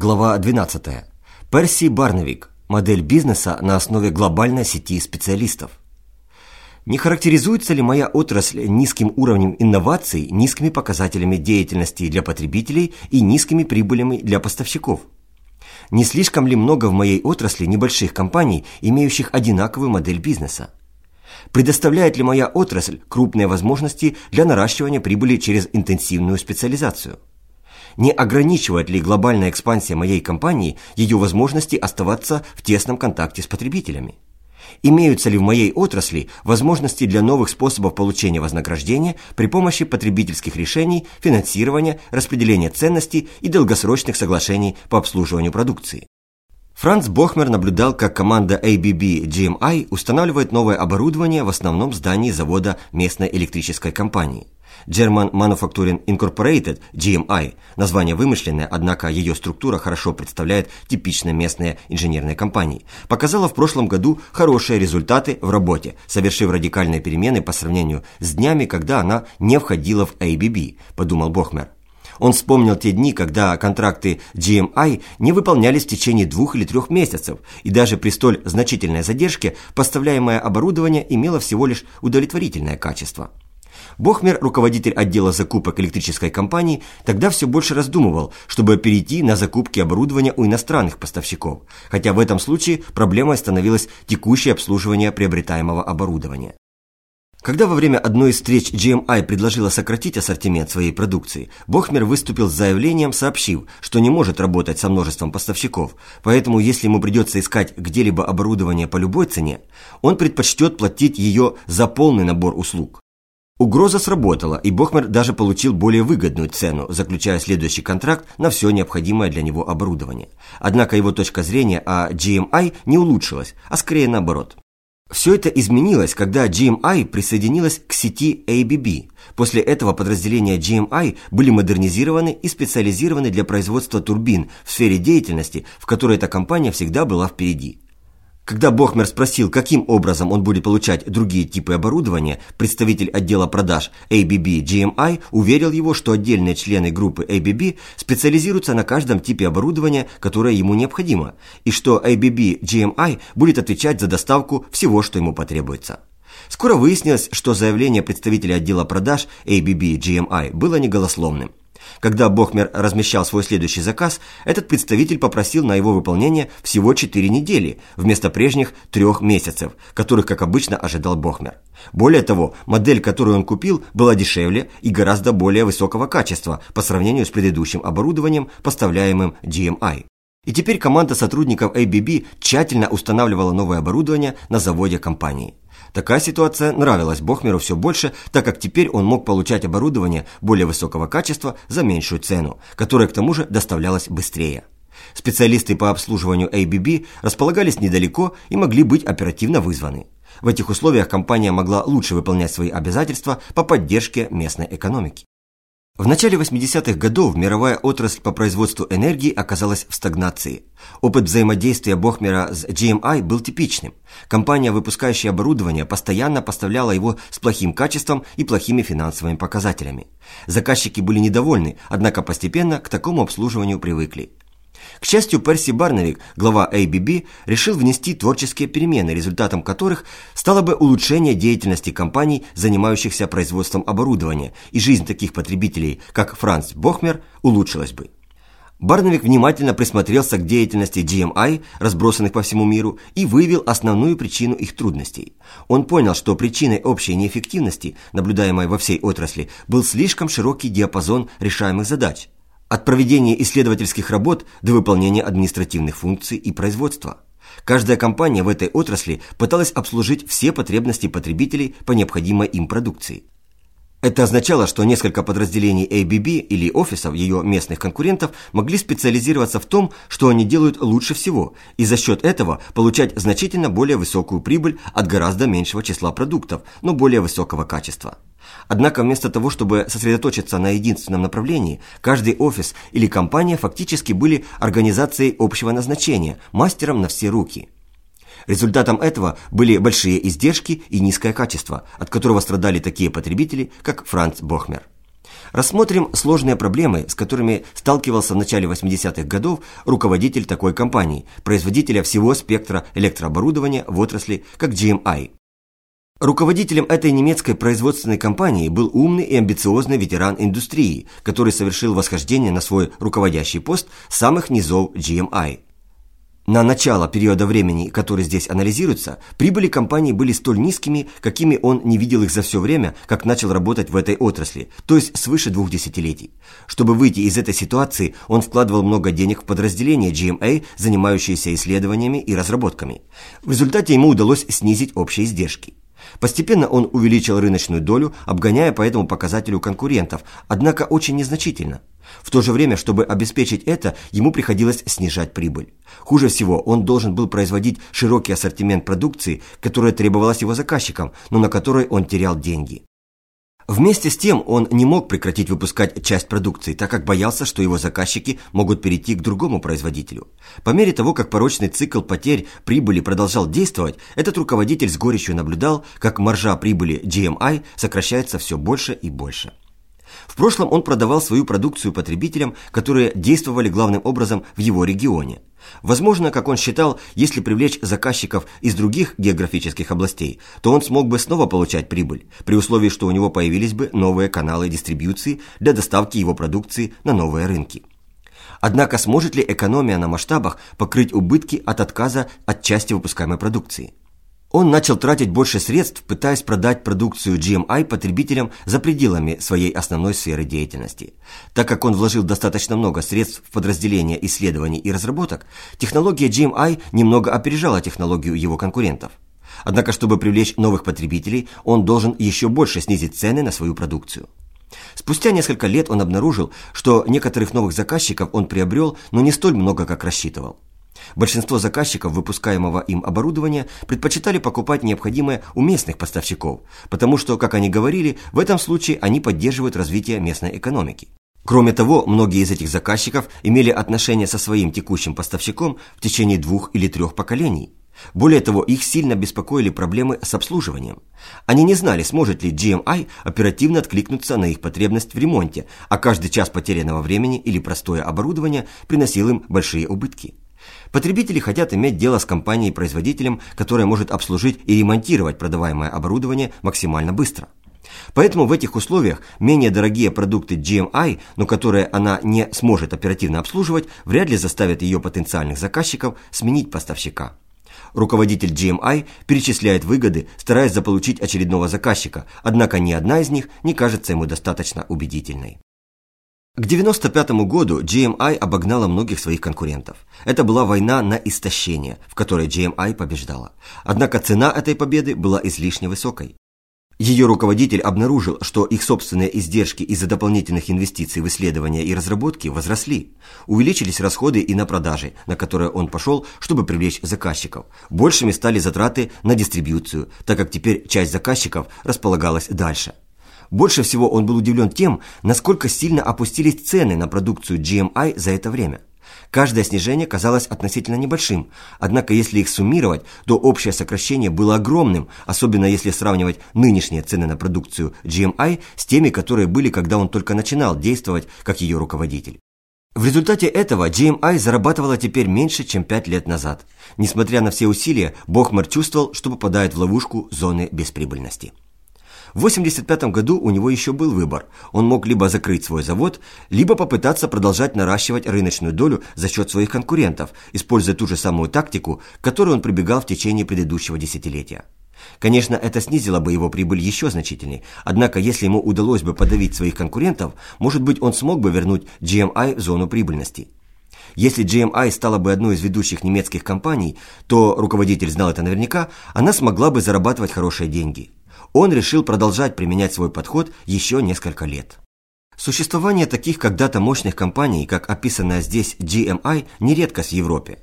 Глава 12. Перси Барновик. Модель бизнеса на основе глобальной сети специалистов. Не характеризуется ли моя отрасль низким уровнем инноваций, низкими показателями деятельности для потребителей и низкими прибылями для поставщиков? Не слишком ли много в моей отрасли небольших компаний, имеющих одинаковую модель бизнеса? Предоставляет ли моя отрасль крупные возможности для наращивания прибыли через интенсивную специализацию? Не ограничивает ли глобальная экспансия моей компании ее возможности оставаться в тесном контакте с потребителями? Имеются ли в моей отрасли возможности для новых способов получения вознаграждения при помощи потребительских решений, финансирования, распределения ценностей и долгосрочных соглашений по обслуживанию продукции? Франц Бохмер наблюдал, как команда ABB GMI устанавливает новое оборудование в основном здании завода местной электрической компании – German Manufacturing Incorporated, GMI, название вымышленное, однако ее структура хорошо представляет типичные местные инженерные компании, показала в прошлом году хорошие результаты в работе, совершив радикальные перемены по сравнению с днями, когда она не входила в ABB, подумал Бохмер. Он вспомнил те дни, когда контракты GMI не выполнялись в течение двух или трех месяцев, и даже при столь значительной задержке поставляемое оборудование имело всего лишь удовлетворительное качество. Бохмер, руководитель отдела закупок электрической компании, тогда все больше раздумывал, чтобы перейти на закупки оборудования у иностранных поставщиков, хотя в этом случае проблемой становилось текущее обслуживание приобретаемого оборудования. Когда во время одной из встреч GMI предложила сократить ассортимент своей продукции, Бохмер выступил с заявлением, сообщив, что не может работать со множеством поставщиков, поэтому если ему придется искать где-либо оборудование по любой цене, он предпочтет платить ее за полный набор услуг. Угроза сработала, и Бохмер даже получил более выгодную цену, заключая следующий контракт на все необходимое для него оборудование. Однако его точка зрения о GMI не улучшилась, а скорее наоборот. Все это изменилось, когда GMI присоединилась к сети ABB. После этого подразделения GMI были модернизированы и специализированы для производства турбин в сфере деятельности, в которой эта компания всегда была впереди. Когда Бохмер спросил, каким образом он будет получать другие типы оборудования, представитель отдела продаж ABB GMI уверил его, что отдельные члены группы ABB специализируются на каждом типе оборудования, которое ему необходимо, и что ABB GMI будет отвечать за доставку всего, что ему потребуется. Скоро выяснилось, что заявление представителя отдела продаж ABB GMI было неголословным. Когда Бохмер размещал свой следующий заказ, этот представитель попросил на его выполнение всего 4 недели, вместо прежних трех месяцев, которых, как обычно, ожидал Бохмер. Более того, модель, которую он купил, была дешевле и гораздо более высокого качества по сравнению с предыдущим оборудованием, поставляемым GMI. И теперь команда сотрудников ABB тщательно устанавливала новое оборудование на заводе компании. Такая ситуация нравилась Бохмеру все больше, так как теперь он мог получать оборудование более высокого качества за меньшую цену, которая к тому же доставлялась быстрее. Специалисты по обслуживанию ABB располагались недалеко и могли быть оперативно вызваны. В этих условиях компания могла лучше выполнять свои обязательства по поддержке местной экономики. В начале 80-х годов мировая отрасль по производству энергии оказалась в стагнации. Опыт взаимодействия Бохмера с GMI был типичным. Компания, выпускающая оборудование, постоянно поставляла его с плохим качеством и плохими финансовыми показателями. Заказчики были недовольны, однако постепенно к такому обслуживанию привыкли. К счастью, Перси Барновик, глава ABB, решил внести творческие перемены, результатом которых стало бы улучшение деятельности компаний, занимающихся производством оборудования, и жизнь таких потребителей, как Франц Бохмер, улучшилась бы. Барновик внимательно присмотрелся к деятельности GMI, разбросанных по всему миру, и выявил основную причину их трудностей. Он понял, что причиной общей неэффективности, наблюдаемой во всей отрасли, был слишком широкий диапазон решаемых задач – от проведения исследовательских работ до выполнения административных функций и производства. Каждая компания в этой отрасли пыталась обслужить все потребности потребителей по необходимой им продукции. Это означало, что несколько подразделений ABB или офисов ее местных конкурентов могли специализироваться в том, что они делают лучше всего, и за счет этого получать значительно более высокую прибыль от гораздо меньшего числа продуктов, но более высокого качества. Однако вместо того, чтобы сосредоточиться на единственном направлении, каждый офис или компания фактически были организацией общего назначения, мастером на все руки. Результатом этого были большие издержки и низкое качество, от которого страдали такие потребители, как Франц Бохмер. Рассмотрим сложные проблемы, с которыми сталкивался в начале 80-х годов руководитель такой компании, производителя всего спектра электрооборудования в отрасли, как GMI. Руководителем этой немецкой производственной компании был умный и амбициозный ветеран индустрии, который совершил восхождение на свой руководящий пост самых низов GMI. На начало периода времени, который здесь анализируется, прибыли компании были столь низкими, какими он не видел их за все время, как начал работать в этой отрасли, то есть свыше двух десятилетий. Чтобы выйти из этой ситуации, он вкладывал много денег в подразделение GMA, занимающееся исследованиями и разработками. В результате ему удалось снизить общие издержки. Постепенно он увеличил рыночную долю, обгоняя по этому показателю конкурентов, однако очень незначительно. В то же время, чтобы обеспечить это, ему приходилось снижать прибыль. Хуже всего, он должен был производить широкий ассортимент продукции, которая требовалась его заказчикам, но на которой он терял деньги. Вместе с тем он не мог прекратить выпускать часть продукции, так как боялся, что его заказчики могут перейти к другому производителю. По мере того, как порочный цикл потерь прибыли продолжал действовать, этот руководитель с горечью наблюдал, как маржа прибыли GMI сокращается все больше и больше. В прошлом он продавал свою продукцию потребителям, которые действовали главным образом в его регионе. Возможно, как он считал, если привлечь заказчиков из других географических областей, то он смог бы снова получать прибыль, при условии, что у него появились бы новые каналы дистрибьюции для доставки его продукции на новые рынки. Однако сможет ли экономия на масштабах покрыть убытки от отказа от части выпускаемой продукции? Он начал тратить больше средств, пытаясь продать продукцию GMI потребителям за пределами своей основной сферы деятельности. Так как он вложил достаточно много средств в подразделение исследований и разработок, технология GMI немного опережала технологию его конкурентов. Однако, чтобы привлечь новых потребителей, он должен еще больше снизить цены на свою продукцию. Спустя несколько лет он обнаружил, что некоторых новых заказчиков он приобрел, но не столь много, как рассчитывал. Большинство заказчиков выпускаемого им оборудования предпочитали покупать необходимое у местных поставщиков, потому что, как они говорили, в этом случае они поддерживают развитие местной экономики. Кроме того, многие из этих заказчиков имели отношения со своим текущим поставщиком в течение двух или трех поколений. Более того, их сильно беспокоили проблемы с обслуживанием. Они не знали, сможет ли GMI оперативно откликнуться на их потребность в ремонте, а каждый час потерянного времени или простое оборудование приносил им большие убытки. Потребители хотят иметь дело с компанией-производителем, которая может обслужить и ремонтировать продаваемое оборудование максимально быстро. Поэтому в этих условиях менее дорогие продукты GMI, но которые она не сможет оперативно обслуживать, вряд ли заставят ее потенциальных заказчиков сменить поставщика. Руководитель GMI перечисляет выгоды, стараясь заполучить очередного заказчика, однако ни одна из них не кажется ему достаточно убедительной. К 1995 году GMI обогнала многих своих конкурентов. Это была война на истощение, в которой GMI побеждала. Однако цена этой победы была излишне высокой. Ее руководитель обнаружил, что их собственные издержки из-за дополнительных инвестиций в исследования и разработки возросли. Увеличились расходы и на продажи, на которые он пошел, чтобы привлечь заказчиков. Большими стали затраты на дистрибьюцию, так как теперь часть заказчиков располагалась дальше. Больше всего он был удивлен тем, насколько сильно опустились цены на продукцию GMI за это время. Каждое снижение казалось относительно небольшим, однако если их суммировать, то общее сокращение было огромным, особенно если сравнивать нынешние цены на продукцию GMI с теми, которые были, когда он только начинал действовать как ее руководитель. В результате этого GMI зарабатывала теперь меньше, чем 5 лет назад. Несмотря на все усилия, Бохмар чувствовал, что попадает в ловушку зоны бесприбыльности. В 1985 году у него еще был выбор. Он мог либо закрыть свой завод, либо попытаться продолжать наращивать рыночную долю за счет своих конкурентов, используя ту же самую тактику, к которой он прибегал в течение предыдущего десятилетия. Конечно, это снизило бы его прибыль еще значительнее, однако если ему удалось бы подавить своих конкурентов, может быть он смог бы вернуть GMI в зону прибыльности. Если GMI стала бы одной из ведущих немецких компаний, то, руководитель знал это наверняка, она смогла бы зарабатывать хорошие деньги он решил продолжать применять свой подход еще несколько лет. Существование таких когда-то мощных компаний, как описанная здесь GMI, не редкость в Европе.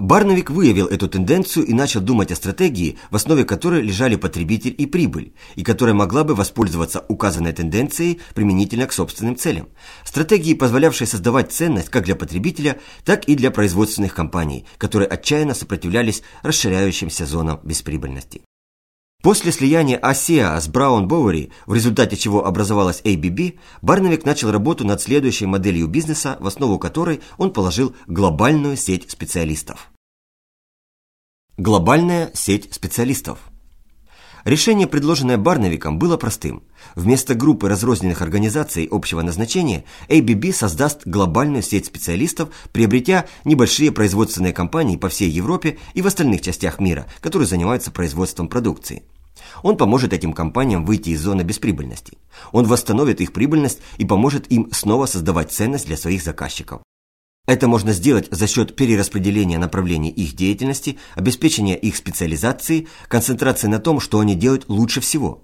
Барновик выявил эту тенденцию и начал думать о стратегии, в основе которой лежали потребитель и прибыль, и которая могла бы воспользоваться указанной тенденцией применительно к собственным целям. Стратегии, позволявшей создавать ценность как для потребителя, так и для производственных компаний, которые отчаянно сопротивлялись расширяющимся зонам бесприбыльности. После слияния ASEA с Brown Bowery, в результате чего образовалась ABB, Барновик начал работу над следующей моделью бизнеса, в основу которой он положил глобальную сеть специалистов. Глобальная сеть специалистов. Решение, предложенное Барновиком, было простым. Вместо группы разрозненных организаций общего назначения, ABB создаст глобальную сеть специалистов, приобретя небольшие производственные компании по всей Европе и в остальных частях мира, которые занимаются производством продукции. Он поможет этим компаниям выйти из зоны бесприбыльности. Он восстановит их прибыльность и поможет им снова создавать ценность для своих заказчиков. Это можно сделать за счет перераспределения направлений их деятельности, обеспечения их специализации, концентрации на том, что они делают лучше всего.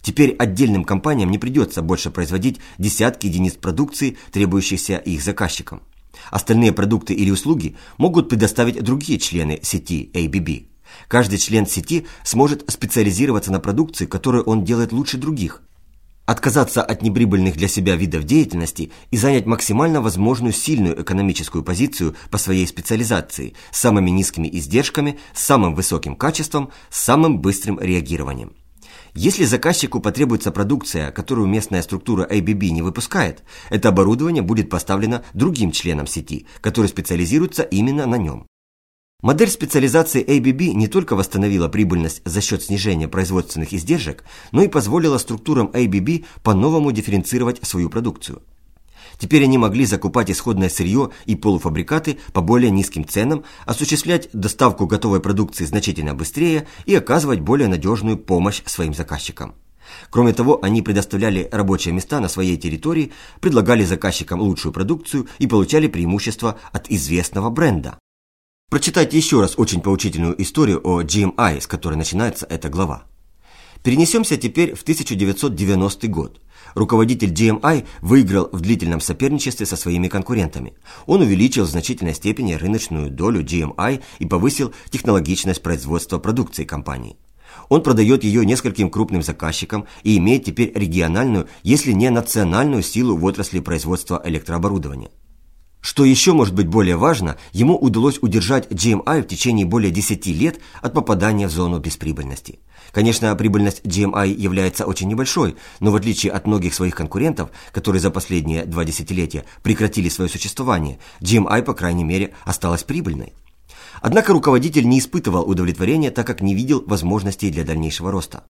Теперь отдельным компаниям не придется больше производить десятки единиц продукции, требующихся их заказчикам. Остальные продукты или услуги могут предоставить другие члены сети ABB. Каждый член сети сможет специализироваться на продукции, которую он делает лучше других, отказаться от неприбыльных для себя видов деятельности и занять максимально возможную сильную экономическую позицию по своей специализации с самыми низкими издержками, с самым высоким качеством, с самым быстрым реагированием. Если заказчику потребуется продукция, которую местная структура ABB не выпускает, это оборудование будет поставлено другим членам сети, который специализируется именно на нем. Модель специализации ABB не только восстановила прибыльность за счет снижения производственных издержек, но и позволила структурам ABB по-новому дифференцировать свою продукцию. Теперь они могли закупать исходное сырье и полуфабрикаты по более низким ценам, осуществлять доставку готовой продукции значительно быстрее и оказывать более надежную помощь своим заказчикам. Кроме того, они предоставляли рабочие места на своей территории, предлагали заказчикам лучшую продукцию и получали преимущества от известного бренда. Прочитайте еще раз очень поучительную историю о GMI, с которой начинается эта глава. Перенесемся теперь в 1990 год. Руководитель GMI выиграл в длительном соперничестве со своими конкурентами. Он увеличил в значительной степени рыночную долю GMI и повысил технологичность производства продукции компании. Он продает ее нескольким крупным заказчикам и имеет теперь региональную, если не национальную силу в отрасли производства электрооборудования. Что еще может быть более важно, ему удалось удержать GMI в течение более 10 лет от попадания в зону бесприбыльности. Конечно, прибыльность GMI является очень небольшой, но в отличие от многих своих конкурентов, которые за последние два десятилетия прекратили свое существование, GMI, по крайней мере, осталась прибыльной. Однако руководитель не испытывал удовлетворения, так как не видел возможностей для дальнейшего роста.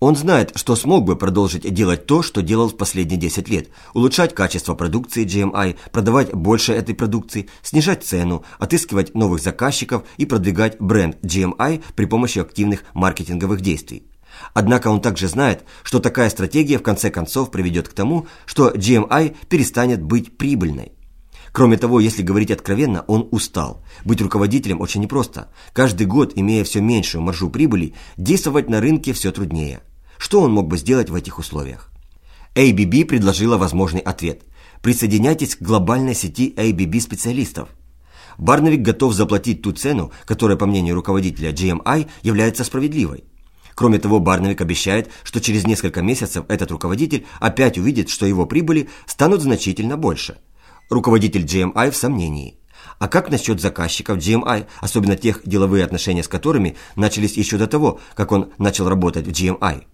Он знает, что смог бы продолжить делать то, что делал в последние 10 лет, улучшать качество продукции GMI, продавать больше этой продукции, снижать цену, отыскивать новых заказчиков и продвигать бренд GMI при помощи активных маркетинговых действий. Однако он также знает, что такая стратегия в конце концов приведет к тому, что GMI перестанет быть прибыльной. Кроме того, если говорить откровенно, он устал. Быть руководителем очень непросто. Каждый год, имея все меньшую маржу прибыли, действовать на рынке все труднее. Что он мог бы сделать в этих условиях? ABB предложила возможный ответ. Присоединяйтесь к глобальной сети ABB-специалистов. Барновик готов заплатить ту цену, которая, по мнению руководителя GMI, является справедливой. Кроме того, Барновик обещает, что через несколько месяцев этот руководитель опять увидит, что его прибыли станут значительно больше – Руководитель GMI в сомнении. А как насчет заказчиков GMI, особенно тех, деловые отношения с которыми начались еще до того, как он начал работать в GMI?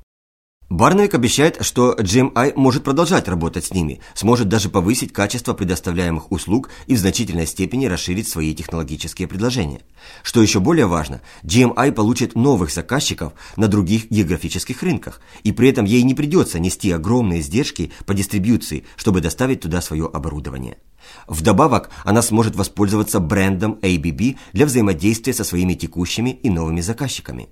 Барновик обещает, что GMI может продолжать работать с ними, сможет даже повысить качество предоставляемых услуг и в значительной степени расширить свои технологические предложения. Что еще более важно, GMI получит новых заказчиков на других географических рынках, и при этом ей не придется нести огромные издержки по дистрибьюции, чтобы доставить туда свое оборудование. Вдобавок, она сможет воспользоваться брендом ABB для взаимодействия со своими текущими и новыми заказчиками.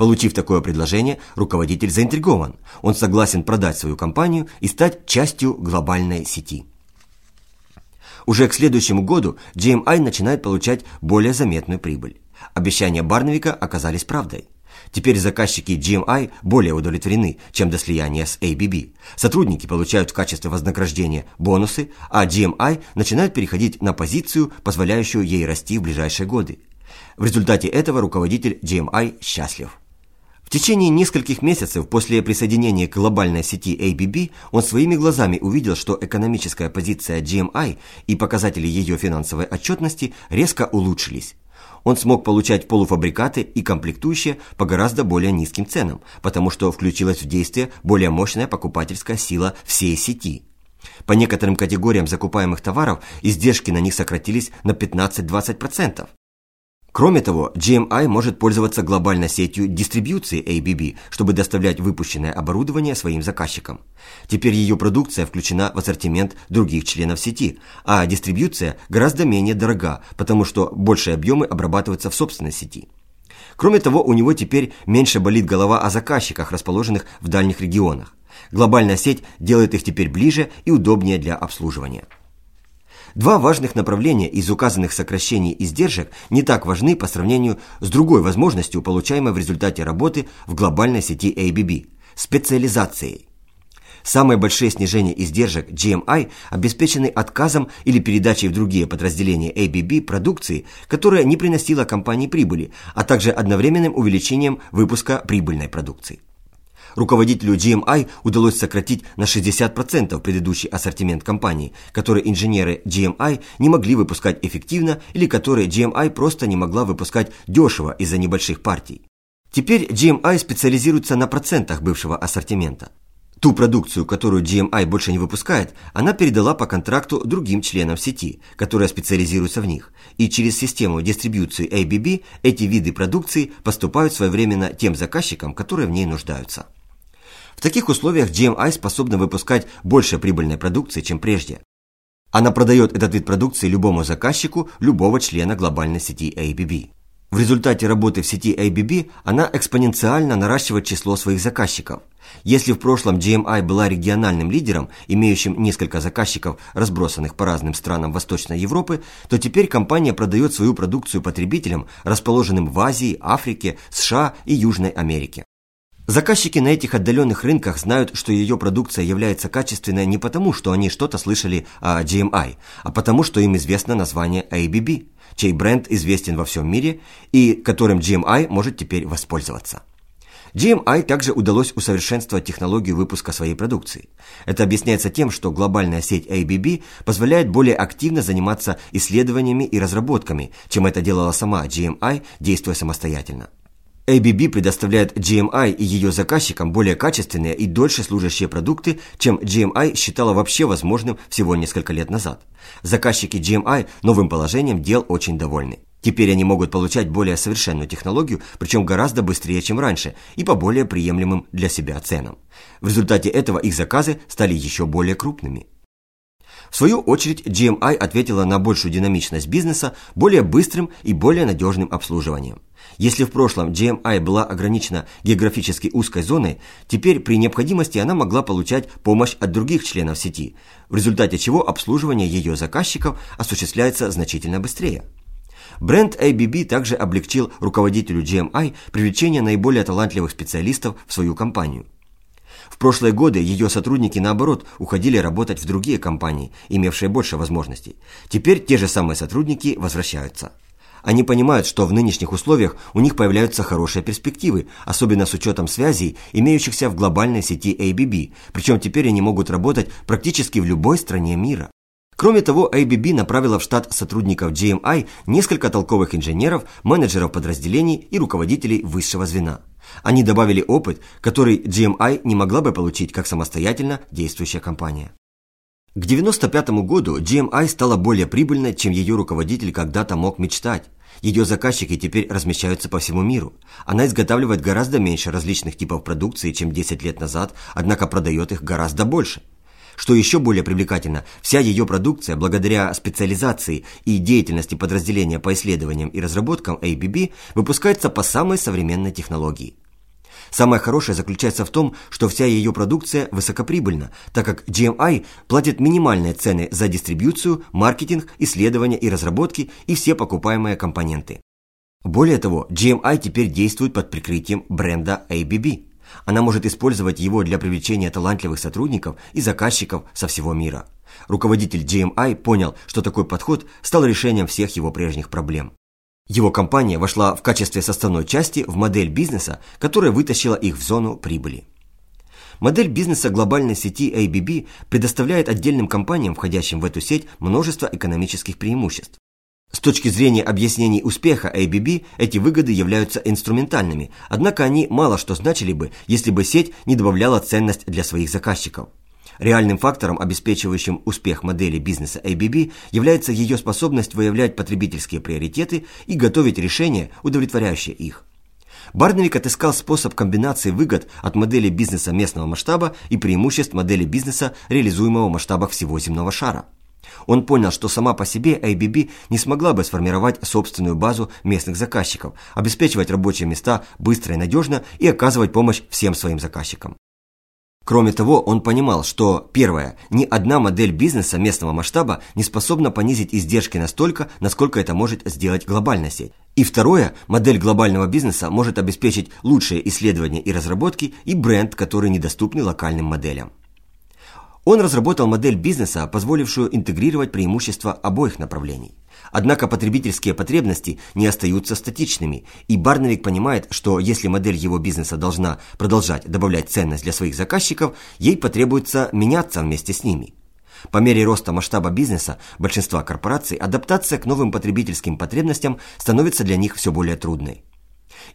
Получив такое предложение, руководитель заинтригован. Он согласен продать свою компанию и стать частью глобальной сети. Уже к следующему году GMI начинает получать более заметную прибыль. Обещания Барновика оказались правдой. Теперь заказчики GMI более удовлетворены, чем до слияния с ABB. Сотрудники получают в качестве вознаграждения бонусы, а GMI начинает переходить на позицию, позволяющую ей расти в ближайшие годы. В результате этого руководитель GMI счастлив. В течение нескольких месяцев после присоединения к глобальной сети ABB он своими глазами увидел, что экономическая позиция GMI и показатели ее финансовой отчетности резко улучшились. он смог получать полуфабрикаты и комплектующие по гораздо более низким ценам, потому что включилась в действие более мощная покупательская сила всей сети. По некоторым категориям закупаемых товаров издержки на них сократились на 15-20%. Кроме того, GMI может пользоваться глобальной сетью дистрибьюции ABB, чтобы доставлять выпущенное оборудование своим заказчикам. Теперь ее продукция включена в ассортимент других членов сети, а дистрибьюция гораздо менее дорога, потому что большие объемы обрабатываются в собственной сети. Кроме того, у него теперь меньше болит голова о заказчиках, расположенных в дальних регионах. Глобальная сеть делает их теперь ближе и удобнее для обслуживания. Два важных направления из указанных сокращений издержек не так важны по сравнению с другой возможностью, получаемой в результате работы в глобальной сети ABB – специализацией. Самые большие снижения издержек GMI обеспечены отказом или передачей в другие подразделения ABB продукции, которая не приносила компании прибыли, а также одновременным увеличением выпуска прибыльной продукции. Руководителю GMI удалось сократить на 60% предыдущий ассортимент компании, который инженеры GMI не могли выпускать эффективно или которые GMI просто не могла выпускать дешево из-за небольших партий. Теперь GMI специализируется на процентах бывшего ассортимента. Ту продукцию, которую GMI больше не выпускает, она передала по контракту другим членам сети, которые специализируются в них, и через систему дистрибьюции ABB эти виды продукции поступают своевременно тем заказчикам, которые в ней нуждаются. В таких условиях GMI способна выпускать больше прибыльной продукции, чем прежде. Она продает этот вид продукции любому заказчику любого члена глобальной сети ABB. В результате работы в сети ABB она экспоненциально наращивает число своих заказчиков. Если в прошлом GMI была региональным лидером, имеющим несколько заказчиков, разбросанных по разным странам Восточной Европы, то теперь компания продает свою продукцию потребителям, расположенным в Азии, Африке, США и Южной Америке. Заказчики на этих отдаленных рынках знают, что ее продукция является качественной не потому, что они что-то слышали о GMI, а потому, что им известно название ABB, чей бренд известен во всем мире и которым GMI может теперь воспользоваться. GMI также удалось усовершенствовать технологию выпуска своей продукции. Это объясняется тем, что глобальная сеть ABB позволяет более активно заниматься исследованиями и разработками, чем это делала сама GMI, действуя самостоятельно. ABB предоставляет GMI и ее заказчикам более качественные и дольше служащие продукты, чем GMI считала вообще возможным всего несколько лет назад. Заказчики GMI новым положением дел очень довольны. Теперь они могут получать более совершенную технологию, причем гораздо быстрее, чем раньше, и по более приемлемым для себя ценам. В результате этого их заказы стали еще более крупными. В свою очередь, GMI ответила на большую динамичность бизнеса более быстрым и более надежным обслуживанием. Если в прошлом GMI была ограничена географически узкой зоной, теперь при необходимости она могла получать помощь от других членов сети, в результате чего обслуживание ее заказчиков осуществляется значительно быстрее. Бренд ABB также облегчил руководителю GMI привлечение наиболее талантливых специалистов в свою компанию. В прошлые годы ее сотрудники, наоборот, уходили работать в другие компании, имевшие больше возможностей. Теперь те же самые сотрудники возвращаются. Они понимают, что в нынешних условиях у них появляются хорошие перспективы, особенно с учетом связей, имеющихся в глобальной сети ABB, причем теперь они могут работать практически в любой стране мира. Кроме того, ABB направила в штат сотрудников GMI несколько толковых инженеров, менеджеров подразделений и руководителей высшего звена. Они добавили опыт, который GMI не могла бы получить как самостоятельно действующая компания. К 1995 году GMI стала более прибыльной, чем ее руководитель когда-то мог мечтать. Ее заказчики теперь размещаются по всему миру. Она изготавливает гораздо меньше различных типов продукции, чем 10 лет назад, однако продает их гораздо больше. Что еще более привлекательно, вся ее продукция, благодаря специализации и деятельности подразделения по исследованиям и разработкам ABB, выпускается по самой современной технологии. Самое хорошее заключается в том, что вся ее продукция высокоприбыльна, так как GMI платит минимальные цены за дистрибьюцию, маркетинг, исследования и разработки и все покупаемые компоненты. Более того, GMI теперь действует под прикрытием бренда ABB. Она может использовать его для привлечения талантливых сотрудников и заказчиков со всего мира. Руководитель GMI понял, что такой подход стал решением всех его прежних проблем. Его компания вошла в качестве составной части в модель бизнеса, которая вытащила их в зону прибыли. Модель бизнеса глобальной сети ABB предоставляет отдельным компаниям, входящим в эту сеть, множество экономических преимуществ. С точки зрения объяснений успеха ABB, эти выгоды являются инструментальными, однако они мало что значили бы, если бы сеть не добавляла ценность для своих заказчиков. Реальным фактором, обеспечивающим успех модели бизнеса ABB, является ее способность выявлять потребительские приоритеты и готовить решения, удовлетворяющие их. Барневик отыскал способ комбинации выгод от модели бизнеса местного масштаба и преимуществ модели бизнеса, реализуемого в масштабах всего земного шара. Он понял, что сама по себе ABB не смогла бы сформировать собственную базу местных заказчиков, обеспечивать рабочие места быстро и надежно и оказывать помощь всем своим заказчикам. Кроме того, он понимал, что, первое, ни одна модель бизнеса местного масштаба не способна понизить издержки настолько, насколько это может сделать глобальная сеть. И второе, модель глобального бизнеса может обеспечить лучшие исследования и разработки и бренд, который недоступны локальным моделям. Он разработал модель бизнеса, позволившую интегрировать преимущества обоих направлений. Однако потребительские потребности не остаются статичными, и Барновик понимает, что если модель его бизнеса должна продолжать добавлять ценность для своих заказчиков, ей потребуется меняться вместе с ними. По мере роста масштаба бизнеса большинства корпораций адаптация к новым потребительским потребностям становится для них все более трудной.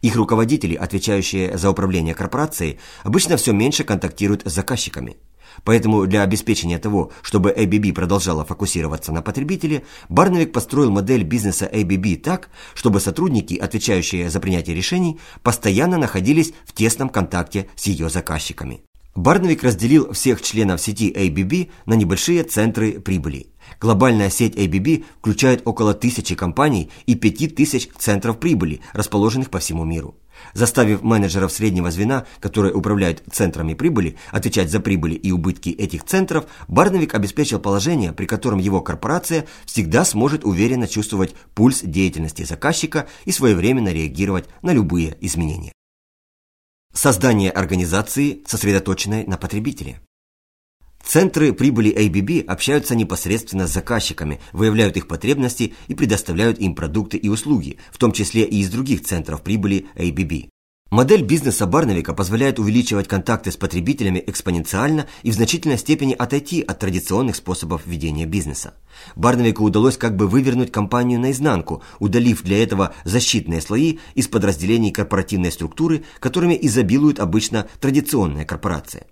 Их руководители, отвечающие за управление корпорацией, обычно все меньше контактируют с заказчиками – Поэтому для обеспечения того, чтобы ABB продолжала фокусироваться на потребителе, Барновик построил модель бизнеса ABB так, чтобы сотрудники, отвечающие за принятие решений, постоянно находились в тесном контакте с ее заказчиками. Барновик разделил всех членов сети ABB на небольшие центры прибыли. Глобальная сеть ABB включает около тысячи компаний и пяти тысяч центров прибыли, расположенных по всему миру заставив менеджеров среднего звена, которые управляют центрами прибыли, отвечать за прибыли и убытки этих центров, Барновик обеспечил положение, при котором его корпорация всегда сможет уверенно чувствовать пульс деятельности заказчика и своевременно реагировать на любые изменения. Создание организации, сосредоточенной на потребителе. Центры прибыли ABB общаются непосредственно с заказчиками, выявляют их потребности и предоставляют им продукты и услуги, в том числе и из других центров прибыли ABB. Модель бизнеса Барновика позволяет увеличивать контакты с потребителями экспоненциально и в значительной степени отойти от традиционных способов ведения бизнеса. Барновику удалось как бы вывернуть компанию наизнанку, удалив для этого защитные слои из подразделений корпоративной структуры, которыми изобилуют обычно традиционные корпорации.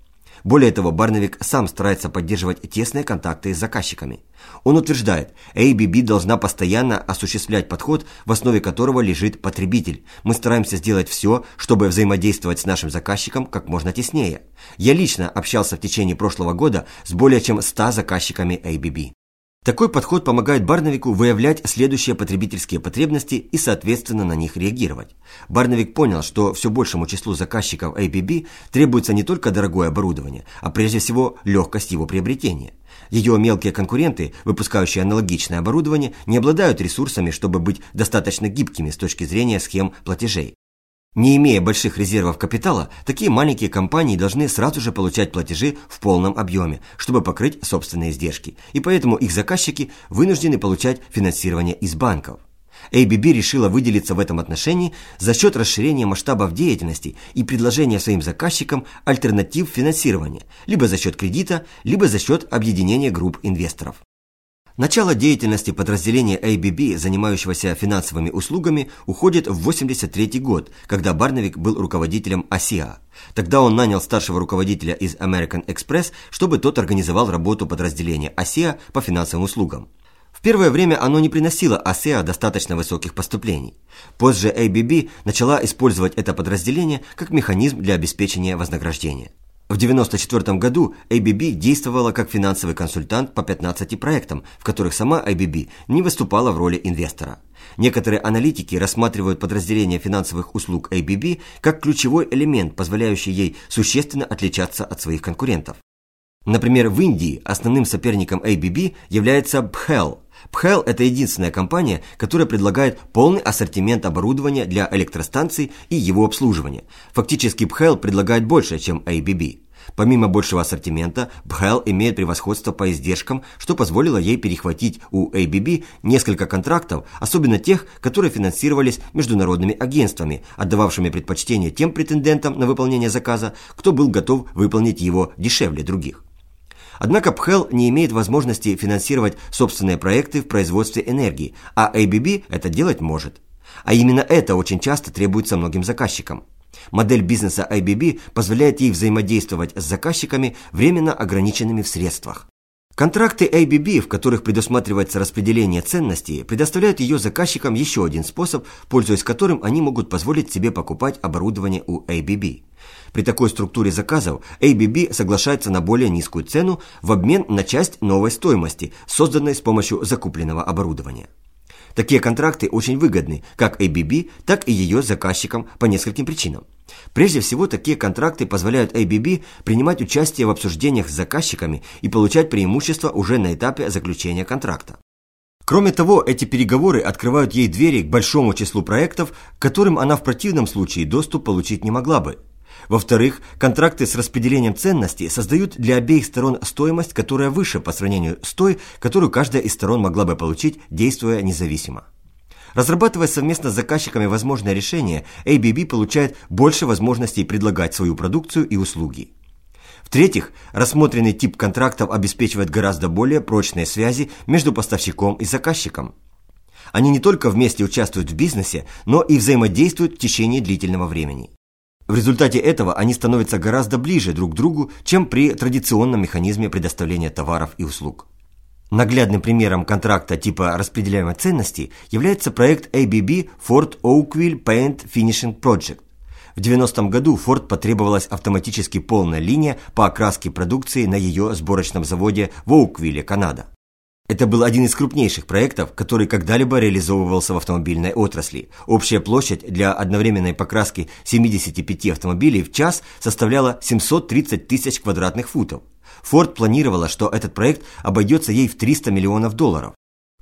Более того, Барновик сам старается поддерживать тесные контакты с заказчиками. Он утверждает, ABB должна постоянно осуществлять подход, в основе которого лежит потребитель. Мы стараемся сделать все, чтобы взаимодействовать с нашим заказчиком как можно теснее. Я лично общался в течение прошлого года с более чем 100 заказчиками ABB. Такой подход помогает Барновику выявлять следующие потребительские потребности и, соответственно, на них реагировать. Барновик понял, что все большему числу заказчиков ABB требуется не только дорогое оборудование, а прежде всего легкость его приобретения. Ее мелкие конкуренты, выпускающие аналогичное оборудование, не обладают ресурсами, чтобы быть достаточно гибкими с точки зрения схем платежей. Не имея больших резервов капитала, такие маленькие компании должны сразу же получать платежи в полном объеме, чтобы покрыть собственные издержки, и поэтому их заказчики вынуждены получать финансирование из банков. ABB решила выделиться в этом отношении за счет расширения масштабов деятельности и предложения своим заказчикам альтернатив финансирования, либо за счет кредита, либо за счет объединения групп инвесторов. Начало деятельности подразделения ABB, занимающегося финансовыми услугами, уходит в 1983 год, когда Барновик был руководителем ASEA. Тогда он нанял старшего руководителя из American Express, чтобы тот организовал работу подразделения ASEA по финансовым услугам. В первое время оно не приносило ASEA достаточно высоких поступлений. Позже ABB начала использовать это подразделение как механизм для обеспечения вознаграждения. В 1994 году ABB действовала как финансовый консультант по 15 проектам, в которых сама ABB не выступала в роли инвестора. Некоторые аналитики рассматривают подразделение финансовых услуг ABB как ключевой элемент, позволяющий ей существенно отличаться от своих конкурентов. Например, в Индии основным соперником ABB является BHEL. BHEL – это единственная компания, которая предлагает полный ассортимент оборудования для электростанций и его обслуживания. Фактически BHEL предлагает больше, чем ABB. Помимо большего ассортимента, BHEL имеет превосходство по издержкам, что позволило ей перехватить у ABB несколько контрактов, особенно тех, которые финансировались международными агентствами, отдававшими предпочтение тем претендентам на выполнение заказа, кто был готов выполнить его дешевле других. Однако ПХЭЛ не имеет возможности финансировать собственные проекты в производстве энергии, а ABB это делать может. А именно это очень часто требуется многим заказчикам. Модель бизнеса IBB позволяет ей взаимодействовать с заказчиками, временно ограниченными в средствах. Контракты ABB, в которых предусматривается распределение ценностей, предоставляют ее заказчикам еще один способ, пользуясь которым они могут позволить себе покупать оборудование у ABB. При такой структуре заказов ABB соглашается на более низкую цену в обмен на часть новой стоимости, созданной с помощью закупленного оборудования. Такие контракты очень выгодны как ABB, так и ее заказчикам по нескольким причинам. Прежде всего, такие контракты позволяют ABB принимать участие в обсуждениях с заказчиками и получать преимущества уже на этапе заключения контракта. Кроме того, эти переговоры открывают ей двери к большому числу проектов, к которым она в противном случае доступ получить не могла бы. Во-вторых, контракты с распределением ценностей создают для обеих сторон стоимость, которая выше по сравнению с той, которую каждая из сторон могла бы получить, действуя независимо. Разрабатывая совместно с заказчиками возможное решение, ABB получает больше возможностей предлагать свою продукцию и услуги. В-третьих, рассмотренный тип контрактов обеспечивает гораздо более прочные связи между поставщиком и заказчиком. Они не только вместе участвуют в бизнесе, но и взаимодействуют в течение длительного времени. В результате этого они становятся гораздо ближе друг к другу, чем при традиционном механизме предоставления товаров и услуг. Наглядным примером контракта типа распределяемой ценности является проект ABB Ford Oakville Paint Finishing Project. В 90-м году Ford потребовалась автоматически полная линия по окраске продукции на ее сборочном заводе в Оуквилле, Канада. Это был один из крупнейших проектов, который когда-либо реализовывался в автомобильной отрасли. Общая площадь для одновременной покраски 75 автомобилей в час составляла 730 тысяч квадратных футов. Ford планировала, что этот проект обойдется ей в 300 миллионов долларов.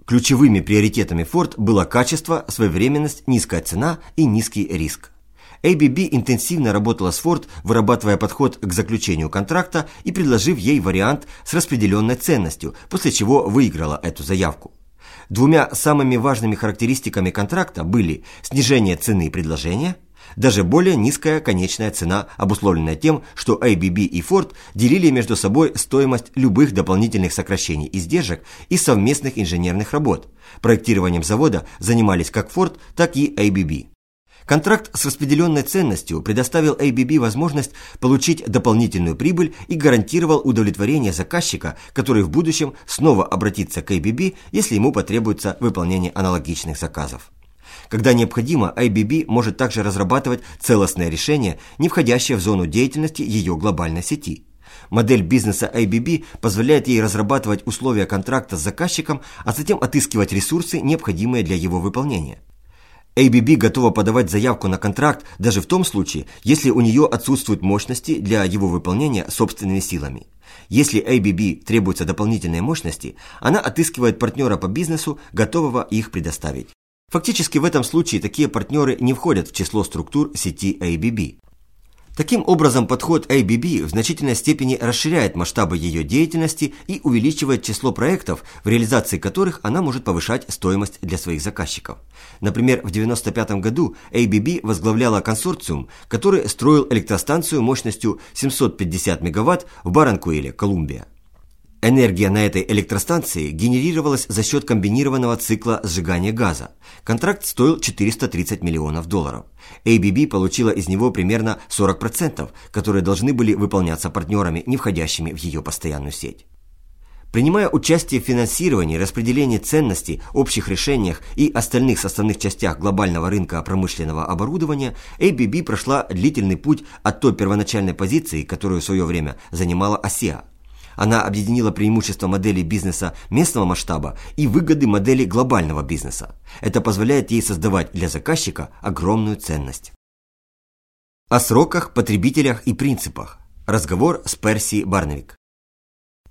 Ключевыми приоритетами Ford было качество, своевременность, низкая цена и низкий риск. ABB интенсивно работала с Ford, вырабатывая подход к заключению контракта и предложив ей вариант с распределенной ценностью, после чего выиграла эту заявку. Двумя самыми важными характеристиками контракта были снижение цены предложения, даже более низкая конечная цена, обусловленная тем, что ABB и Ford делили между собой стоимость любых дополнительных сокращений издержек и совместных инженерных работ. Проектированием завода занимались как Ford, так и ABB. Контракт с распределенной ценностью предоставил ABB возможность получить дополнительную прибыль и гарантировал удовлетворение заказчика, который в будущем снова обратится к ABB, если ему потребуется выполнение аналогичных заказов. Когда необходимо, IBB может также разрабатывать целостное решение, не входящее в зону деятельности ее глобальной сети. Модель бизнеса IBB позволяет ей разрабатывать условия контракта с заказчиком, а затем отыскивать ресурсы, необходимые для его выполнения. ABB готова подавать заявку на контракт даже в том случае, если у нее отсутствуют мощности для его выполнения собственными силами. Если ABB требуются дополнительные мощности, она отыскивает партнера по бизнесу, готового их предоставить. Фактически в этом случае такие партнеры не входят в число структур сети ABB. Таким образом, подход ABB в значительной степени расширяет масштабы ее деятельности и увеличивает число проектов, в реализации которых она может повышать стоимость для своих заказчиков. Например, в 1995 году ABB возглавляла консорциум, который строил электростанцию мощностью 750 мегаватт в Баранкуэле, Колумбия. Энергия на этой электростанции генерировалась за счет комбинированного цикла сжигания газа. Контракт стоил 430 миллионов долларов. ABB получила из него примерно 40%, которые должны были выполняться партнерами, не входящими в ее постоянную сеть. Принимая участие в финансировании, распределении ценностей, общих решениях и остальных составных частях глобального рынка промышленного оборудования, ABB прошла длительный путь от той первоначальной позиции, которую в свое время занимала ASEA. Она объединила преимущества модели бизнеса местного масштаба и выгоды модели глобального бизнеса. Это позволяет ей создавать для заказчика огромную ценность. О сроках, потребителях и принципах. Разговор с Перси Барновик.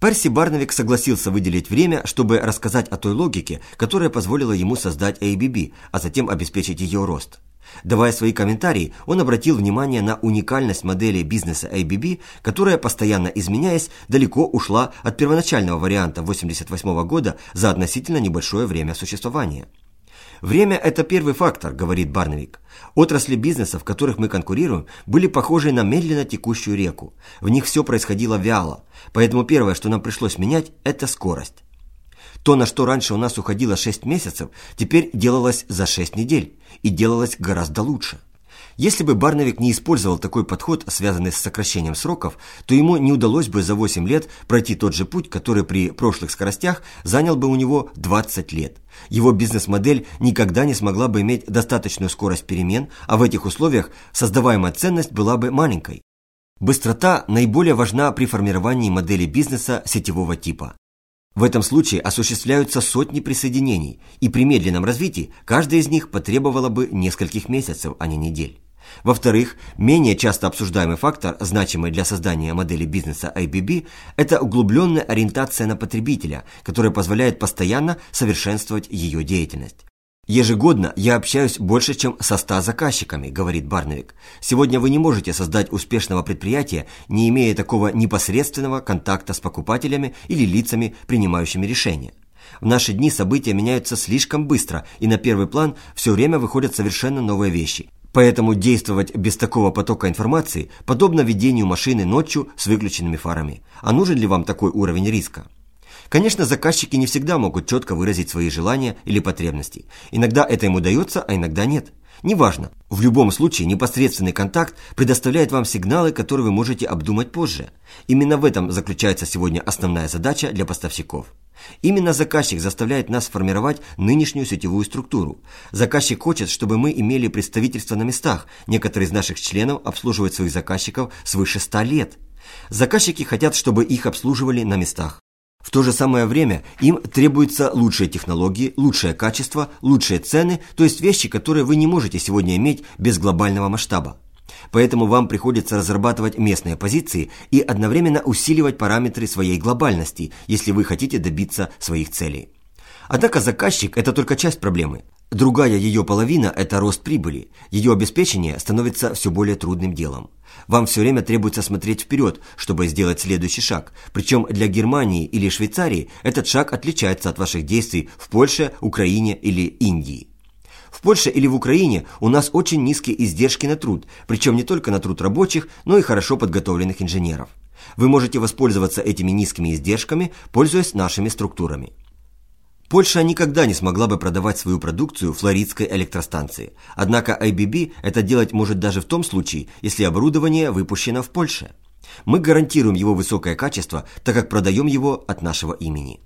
Перси Барновик согласился выделить время, чтобы рассказать о той логике, которая позволила ему создать ABB, а затем обеспечить ее рост. Давая свои комментарии, он обратил внимание на уникальность модели бизнеса ABB, которая, постоянно изменяясь, далеко ушла от первоначального варианта 1988 года за относительно небольшое время существования. Время – это первый фактор, говорит Барновик. Отрасли бизнеса, в которых мы конкурируем, были похожи на медленно текущую реку. В них все происходило вяло. Поэтому первое, что нам пришлось менять – это скорость. То, на что раньше у нас уходило 6 месяцев, теперь делалось за 6 недель. И делалось гораздо лучше. Если бы Барновик не использовал такой подход, связанный с сокращением сроков, то ему не удалось бы за 8 лет пройти тот же путь, который при прошлых скоростях занял бы у него 20 лет. Его бизнес-модель никогда не смогла бы иметь достаточную скорость перемен, а в этих условиях создаваемая ценность была бы маленькой. Быстрота наиболее важна при формировании модели бизнеса сетевого типа. В этом случае осуществляются сотни присоединений, и при медленном развитии каждая из них потребовала бы нескольких месяцев, а не недель. Во-вторых, менее часто обсуждаемый фактор, значимый для создания модели бизнеса IBB, это углубленная ориентация на потребителя, которая позволяет постоянно совершенствовать ее деятельность. «Ежегодно я общаюсь больше, чем со 100 заказчиками», – говорит Барновик. «Сегодня вы не можете создать успешного предприятия, не имея такого непосредственного контакта с покупателями или лицами, принимающими решения. В наши дни события меняются слишком быстро, и на первый план все время выходят совершенно новые вещи. Поэтому действовать без такого потока информации подобно ведению машины ночью с выключенными фарами. А нужен ли вам такой уровень риска? Конечно, заказчики не всегда могут четко выразить свои желания или потребности. Иногда это им удается, а иногда нет. Неважно. В любом случае, непосредственный контакт предоставляет вам сигналы, которые вы можете обдумать позже. Именно в этом заключается сегодня основная задача для поставщиков. Именно заказчик заставляет нас формировать нынешнюю сетевую структуру. Заказчик хочет, чтобы мы имели представительство на местах. Некоторые из наших членов обслуживают своих заказчиков свыше 100 лет. Заказчики хотят, чтобы их обслуживали на местах. В то же самое время им требуются лучшие технологии, лучшее качество, лучшие цены, то есть вещи, которые вы не можете сегодня иметь без глобального масштаба. Поэтому вам приходится разрабатывать местные позиции и одновременно усиливать параметры своей глобальности, если вы хотите добиться своих целей. Однако заказчик – это только часть проблемы. Другая ее половина – это рост прибыли. Ее обеспечение становится все более трудным делом. Вам все время требуется смотреть вперед, чтобы сделать следующий шаг. Причем для Германии или Швейцарии этот шаг отличается от ваших действий в Польше, Украине или Индии. В Польше или в Украине у нас очень низкие издержки на труд, причем не только на труд рабочих, но и хорошо подготовленных инженеров. Вы можете воспользоваться этими низкими издержками, пользуясь нашими структурами. Польша никогда не смогла бы продавать свою продукцию флоридской электростанции. Однако IBB это делать может даже в том случае, если оборудование выпущено в Польше. Мы гарантируем его высокое качество, так как продаем его от нашего имени.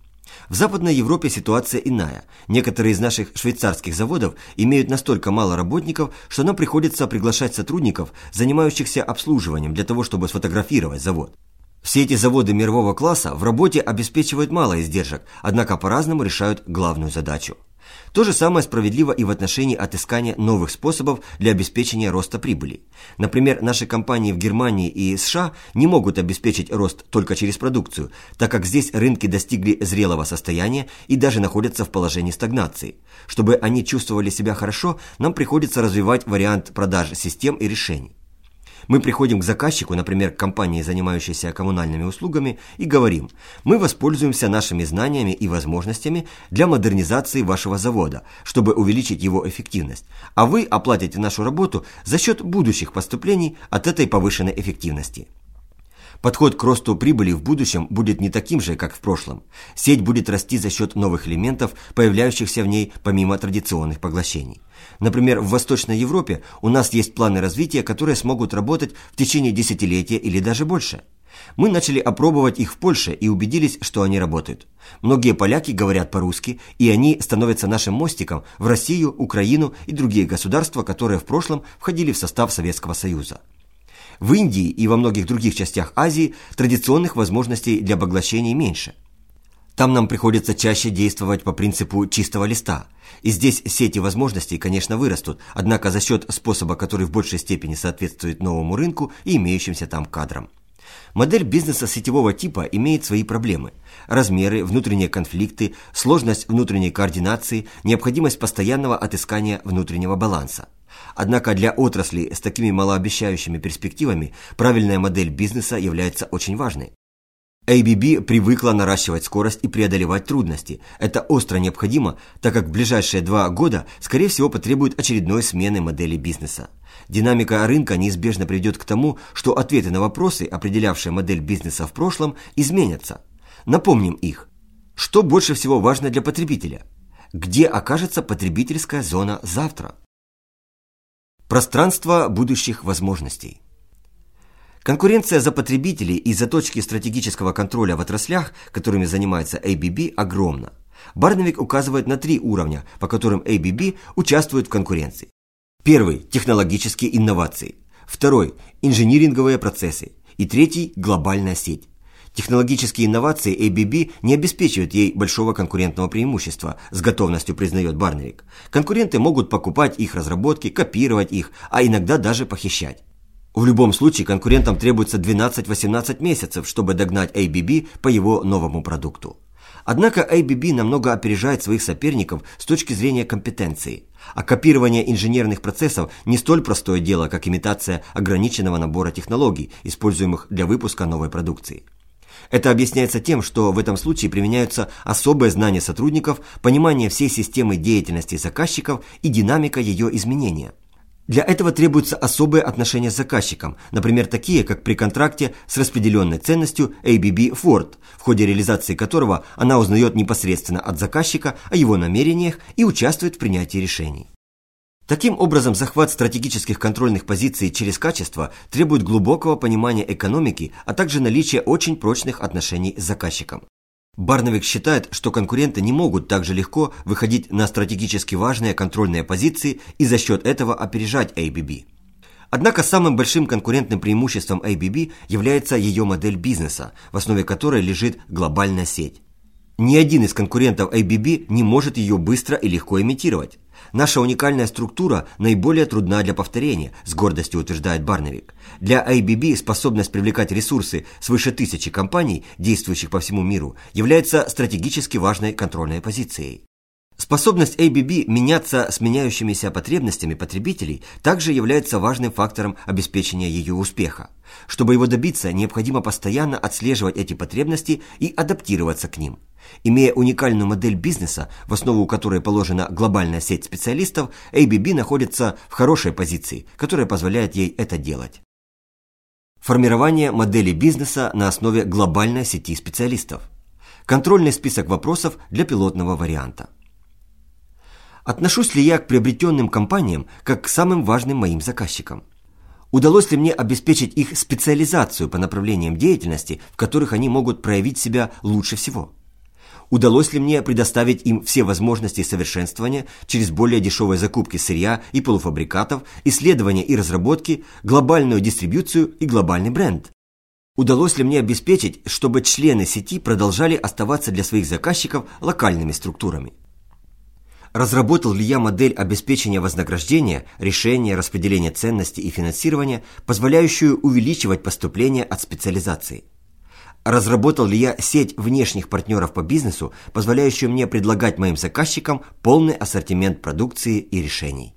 В Западной Европе ситуация иная. Некоторые из наших швейцарских заводов имеют настолько мало работников, что нам приходится приглашать сотрудников, занимающихся обслуживанием, для того, чтобы сфотографировать завод. Все эти заводы мирового класса в работе обеспечивают мало издержек, однако по-разному решают главную задачу. То же самое справедливо и в отношении отыскания новых способов для обеспечения роста прибыли. Например, наши компании в Германии и США не могут обеспечить рост только через продукцию, так как здесь рынки достигли зрелого состояния и даже находятся в положении стагнации. Чтобы они чувствовали себя хорошо, нам приходится развивать вариант продаж систем и решений. Мы приходим к заказчику, например, к компании, занимающейся коммунальными услугами, и говорим, мы воспользуемся нашими знаниями и возможностями для модернизации вашего завода, чтобы увеличить его эффективность, а вы оплатите нашу работу за счет будущих поступлений от этой повышенной эффективности. Подход к росту прибыли в будущем будет не таким же, как в прошлом. Сеть будет расти за счет новых элементов, появляющихся в ней помимо традиционных поглощений. Например, в Восточной Европе у нас есть планы развития, которые смогут работать в течение десятилетия или даже больше. Мы начали опробовать их в Польше и убедились, что они работают. Многие поляки говорят по-русски, и они становятся нашим мостиком в Россию, Украину и другие государства, которые в прошлом входили в состав Советского Союза. В Индии и во многих других частях Азии традиционных возможностей для поглощения меньше. Там нам приходится чаще действовать по принципу чистого листа. И здесь сети возможностей, конечно, вырастут, однако за счет способа, который в большей степени соответствует новому рынку и имеющимся там кадрам. Модель бизнеса сетевого типа имеет свои проблемы. Размеры, внутренние конфликты, сложность внутренней координации, необходимость постоянного отыскания внутреннего баланса. Однако для отрасли с такими малообещающими перспективами правильная модель бизнеса является очень важной. ABB привыкла наращивать скорость и преодолевать трудности. Это остро необходимо, так как в ближайшие два года, скорее всего, потребует очередной смены модели бизнеса. Динамика рынка неизбежно приведет к тому, что ответы на вопросы, определявшие модель бизнеса в прошлом, изменятся. Напомним их. Что больше всего важно для потребителя? Где окажется потребительская зона завтра? Пространство будущих возможностей. Конкуренция за потребителей и за точки стратегического контроля в отраслях, которыми занимается ABB, огромна. Барновик указывает на три уровня, по которым ABB участвует в конкуренции. Первый – технологические инновации. Второй – инжиниринговые процессы. И третий – глобальная сеть. Технологические инновации ABB не обеспечивают ей большого конкурентного преимущества, с готовностью признает Барнерик. Конкуренты могут покупать их разработки, копировать их, а иногда даже похищать. В любом случае конкурентам требуется 12-18 месяцев, чтобы догнать ABB по его новому продукту. Однако ABB намного опережает своих соперников с точки зрения компетенции. А копирование инженерных процессов не столь простое дело, как имитация ограниченного набора технологий, используемых для выпуска новой продукции. Это объясняется тем, что в этом случае применяются особые знания сотрудников, понимание всей системы деятельности заказчиков и динамика ее изменения – для этого требуются особые отношения с заказчиком, например, такие, как при контракте с распределенной ценностью ABB Ford, в ходе реализации которого она узнает непосредственно от заказчика о его намерениях и участвует в принятии решений. Таким образом, захват стратегических контрольных позиций через качество требует глубокого понимания экономики, а также наличия очень прочных отношений с заказчиком. Барновик считает, что конкуренты не могут так же легко выходить на стратегически важные контрольные позиции и за счет этого опережать ABB. Однако самым большим конкурентным преимуществом ABB является ее модель бизнеса, в основе которой лежит глобальная сеть. Ни один из конкурентов ABB не может ее быстро и легко имитировать. Наша уникальная структура наиболее трудна для повторения, с гордостью утверждает Барновик. Для ABB способность привлекать ресурсы свыше тысячи компаний, действующих по всему миру, является стратегически важной контрольной позицией. Способность ABB меняться с меняющимися потребностями потребителей также является важным фактором обеспечения ее успеха. Чтобы его добиться, необходимо постоянно отслеживать эти потребности и адаптироваться к ним. Имея уникальную модель бизнеса, в основу которой положена глобальная сеть специалистов, ABB находится в хорошей позиции, которая позволяет ей это делать. Формирование модели бизнеса на основе глобальной сети специалистов. Контрольный список вопросов для пилотного варианта. Отношусь ли я к приобретенным компаниям как к самым важным моим заказчикам? Удалось ли мне обеспечить их специализацию по направлениям деятельности, в которых они могут проявить себя лучше всего? Удалось ли мне предоставить им все возможности совершенствования через более дешевые закупки сырья и полуфабрикатов, исследования и разработки, глобальную дистрибьюцию и глобальный бренд? Удалось ли мне обеспечить, чтобы члены сети продолжали оставаться для своих заказчиков локальными структурами? Разработал ли я модель обеспечения вознаграждения, решения, распределения ценностей и финансирования, позволяющую увеличивать поступления от специализации? Разработал ли я сеть внешних партнеров по бизнесу, позволяющую мне предлагать моим заказчикам полный ассортимент продукции и решений?